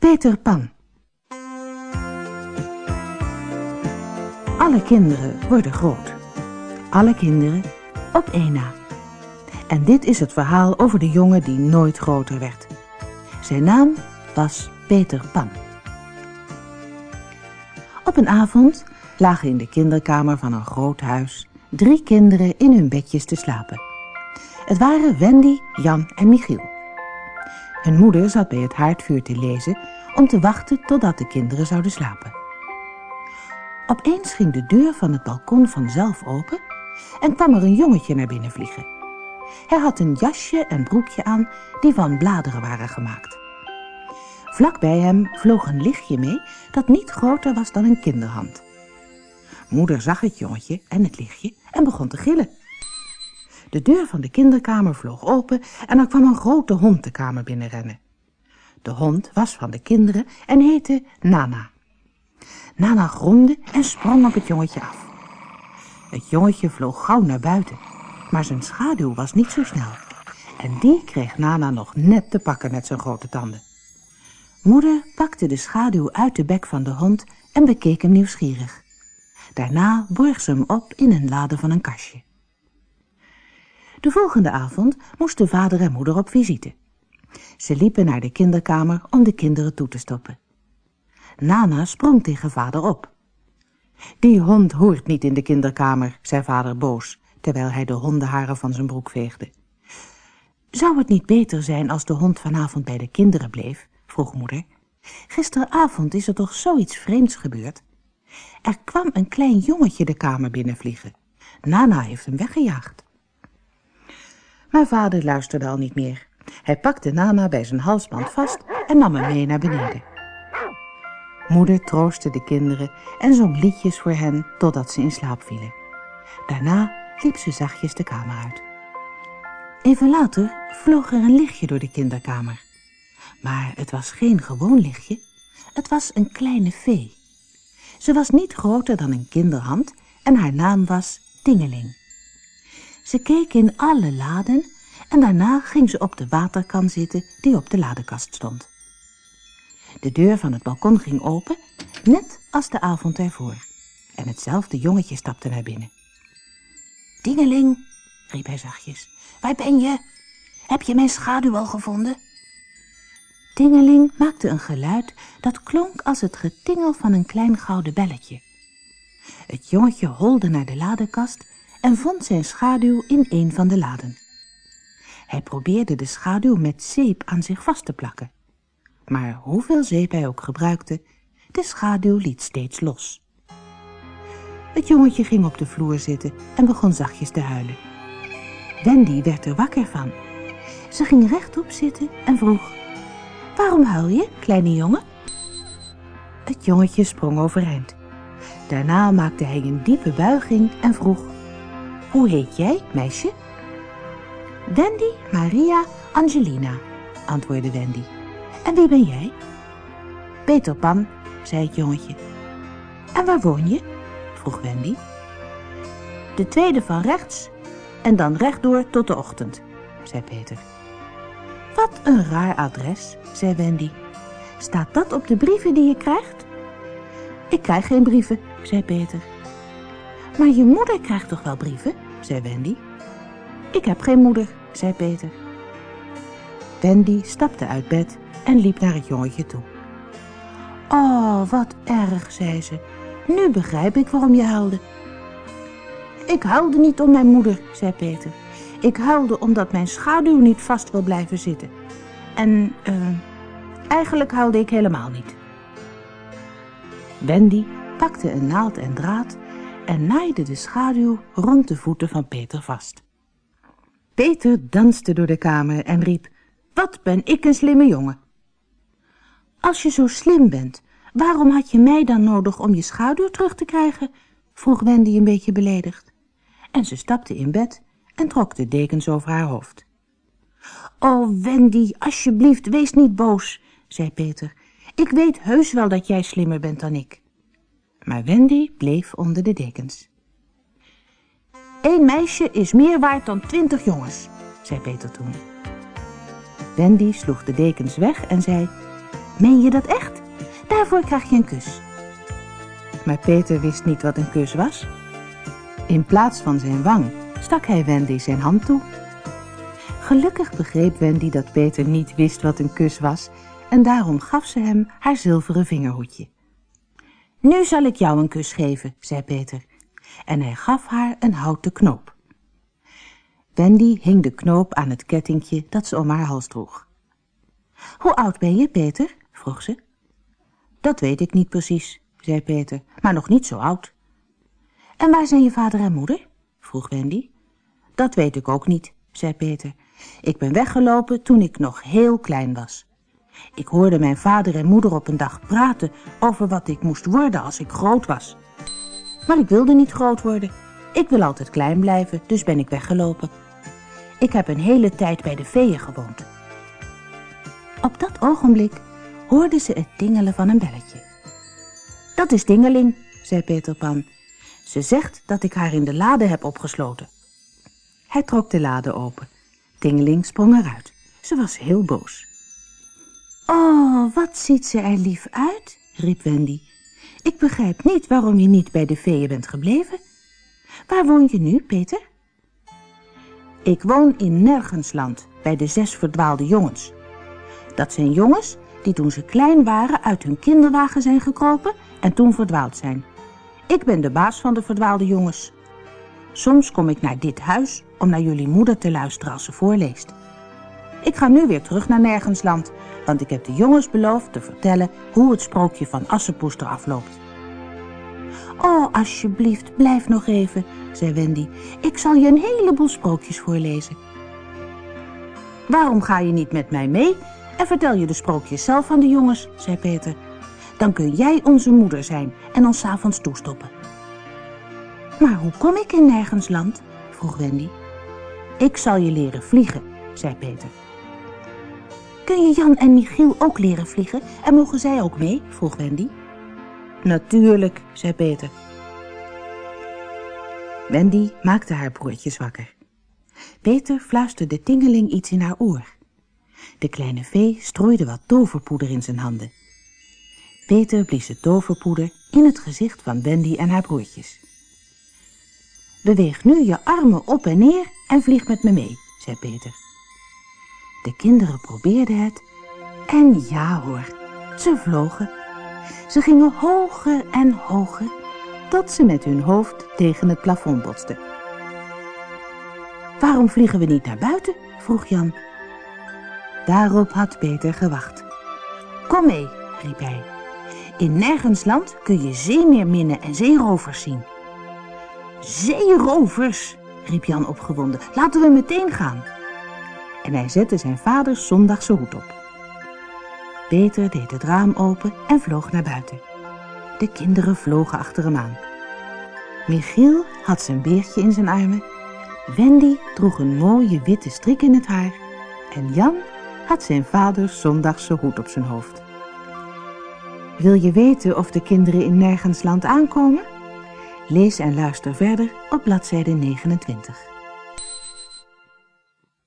Peter Pan Alle kinderen worden groot. Alle kinderen op één na. En dit is het verhaal over de jongen die nooit groter werd. Zijn naam was Peter Pan. Op een avond lagen in de kinderkamer van een groot huis drie kinderen in hun bedjes te slapen. Het waren Wendy, Jan en Michiel. Hun moeder zat bij het haardvuur te lezen om te wachten totdat de kinderen zouden slapen. Opeens ging de deur van het balkon vanzelf open en kwam er een jongetje naar binnen vliegen. Hij had een jasje en broekje aan die van bladeren waren gemaakt. Vlak bij hem vloog een lichtje mee dat niet groter was dan een kinderhand. Moeder zag het jongetje en het lichtje en begon te gillen. De deur van de kinderkamer vloog open en er kwam een grote hond de kamer binnenrennen. De hond was van de kinderen en heette Nana. Nana gromde en sprong op het jongetje af. Het jongetje vloog gauw naar buiten, maar zijn schaduw was niet zo snel. En die kreeg Nana nog net te pakken met zijn grote tanden. Moeder pakte de schaduw uit de bek van de hond en bekeek hem nieuwsgierig. Daarna borg ze hem op in een lade van een kastje. De volgende avond moesten vader en moeder op visite. Ze liepen naar de kinderkamer om de kinderen toe te stoppen. Nana sprong tegen vader op. Die hond hoort niet in de kinderkamer, zei vader boos, terwijl hij de hondenharen van zijn broek veegde. Zou het niet beter zijn als de hond vanavond bij de kinderen bleef? vroeg moeder. Gisteravond is er toch zoiets vreemds gebeurd? Er kwam een klein jongetje de kamer binnenvliegen. Nana heeft hem weggejaagd. Maar vader luisterde al niet meer. Hij pakte Nana bij zijn halsband vast en nam hem mee naar beneden. Moeder troostte de kinderen en zong liedjes voor hen totdat ze in slaap vielen. Daarna liep ze zachtjes de kamer uit. Even later vloog er een lichtje door de kinderkamer. Maar het was geen gewoon lichtje, het was een kleine vee. Ze was niet groter dan een kinderhand en haar naam was Tingeling. Ze keek in alle laden en daarna ging ze op de waterkan zitten die op de ladekast stond. De deur van het balkon ging open, net als de avond ervoor. En hetzelfde jongetje stapte naar binnen. Dingeling, riep hij zachtjes, waar ben je? Heb je mijn schaduw al gevonden? Dingeling maakte een geluid dat klonk als het getingel van een klein gouden belletje. Het jongetje holde naar de ladekast en vond zijn schaduw in een van de laden. Hij probeerde de schaduw met zeep aan zich vast te plakken. Maar hoeveel zeep hij ook gebruikte, de schaduw liet steeds los. Het jongetje ging op de vloer zitten en begon zachtjes te huilen. Wendy werd er wakker van. Ze ging rechtop zitten en vroeg... Waarom huil je, kleine jongen? Het jongetje sprong overeind. Daarna maakte hij een diepe buiging en vroeg... Hoe heet jij, meisje? Wendy Maria Angelina, antwoordde Wendy. En wie ben jij? Peter Pan, zei het jongetje. En waar woon je? vroeg Wendy. De tweede van rechts en dan rechtdoor tot de ochtend, zei Peter. Wat een raar adres, zei Wendy. Staat dat op de brieven die je krijgt? Ik krijg geen brieven, zei Peter. Maar je moeder krijgt toch wel brieven, zei Wendy. Ik heb geen moeder, zei Peter. Wendy stapte uit bed en liep naar het jongetje toe. Oh, wat erg, zei ze. Nu begrijp ik waarom je huilde. Ik huilde niet om mijn moeder, zei Peter. Ik huilde omdat mijn schaduw niet vast wil blijven zitten. En uh, eigenlijk huilde ik helemaal niet. Wendy pakte een naald en draad en naaide de schaduw rond de voeten van Peter vast. Peter danste door de kamer en riep, wat ben ik een slimme jongen. Als je zo slim bent, waarom had je mij dan nodig om je schaduw terug te krijgen? vroeg Wendy een beetje beledigd. En ze stapte in bed en trok de dekens over haar hoofd. Oh, Wendy, alsjeblieft, wees niet boos, zei Peter. Ik weet heus wel dat jij slimmer bent dan ik. Maar Wendy bleef onder de dekens. Eén meisje is meer waard dan twintig jongens, zei Peter toen. Wendy sloeg de dekens weg en zei... Meen je dat echt? Daarvoor krijg je een kus. Maar Peter wist niet wat een kus was. In plaats van zijn wang stak hij Wendy zijn hand toe. Gelukkig begreep Wendy dat Peter niet wist wat een kus was en daarom gaf ze hem haar zilveren vingerhoedje. Nu zal ik jou een kus geven, zei Peter. En hij gaf haar een houten knoop. Wendy hing de knoop aan het kettingje dat ze om haar hals droeg. Hoe oud ben je, Peter? vroeg ze. Dat weet ik niet precies, zei Peter, maar nog niet zo oud. En waar zijn je vader en moeder? vroeg Wendy. Dat weet ik ook niet, zei Peter. Ik ben weggelopen toen ik nog heel klein was. Ik hoorde mijn vader en moeder op een dag praten over wat ik moest worden als ik groot was. Maar ik wilde niet groot worden. Ik wil altijd klein blijven, dus ben ik weggelopen. Ik heb een hele tijd bij de veeën gewoond. Op dat ogenblik hoorde ze het dingelen van een belletje. Dat is Dingeling, zei Peter Pan. Ze zegt dat ik haar in de lade heb opgesloten. Hij trok de lade open. Dingeling sprong eruit. Ze was heel boos. Oh, wat ziet ze er lief uit, riep Wendy. Ik begrijp niet waarom je niet bij de veeën bent gebleven. Waar woon je nu, Peter? Ik woon in Nergensland, bij de zes verdwaalde jongens. Dat zijn jongens die toen ze klein waren uit hun kinderwagen zijn gekropen en toen verdwaald zijn. Ik ben de baas van de verdwaalde jongens. Soms kom ik naar dit huis om naar jullie moeder te luisteren als ze voorleest. Ik ga nu weer terug naar Nergensland, want ik heb de jongens beloofd te vertellen hoe het sprookje van Assepoes eraf loopt. Oh, alsjeblieft, blijf nog even, zei Wendy. Ik zal je een heleboel sprookjes voorlezen. Waarom ga je niet met mij mee en vertel je de sprookjes zelf aan de jongens, zei Peter. Dan kun jij onze moeder zijn en ons avonds toestoppen. Maar hoe kom ik in Nergensland? vroeg Wendy. Ik zal je leren vliegen, zei Peter. Kun je Jan en Michiel ook leren vliegen en mogen zij ook mee? vroeg Wendy. Natuurlijk, zei Peter. Wendy maakte haar broertjes wakker. Peter fluisterde Tingeling iets in haar oor. De kleine vee strooide wat toverpoeder in zijn handen. Peter blies het toverpoeder in het gezicht van Wendy en haar broertjes. Beweeg nu je armen op en neer en vlieg met me mee, zei Peter. De kinderen probeerden het en ja hoor, ze vlogen. Ze gingen hoger en hoger tot ze met hun hoofd tegen het plafond botsten. Waarom vliegen we niet naar buiten? vroeg Jan. Daarop had Peter gewacht. Kom mee, riep hij. In Nergensland kun je zeemeerminnen en zeerovers zien. Zeerovers, riep Jan opgewonden. Laten we meteen gaan. En hij zette zijn vaders zondagse hoed op. Peter deed het raam open en vloog naar buiten. De kinderen vlogen achter hem aan. Michiel had zijn beertje in zijn armen. Wendy droeg een mooie witte strik in het haar. En Jan had zijn vaders zondagse hoed op zijn hoofd. Wil je weten of de kinderen in Nergensland aankomen? Lees en luister verder op bladzijde 29.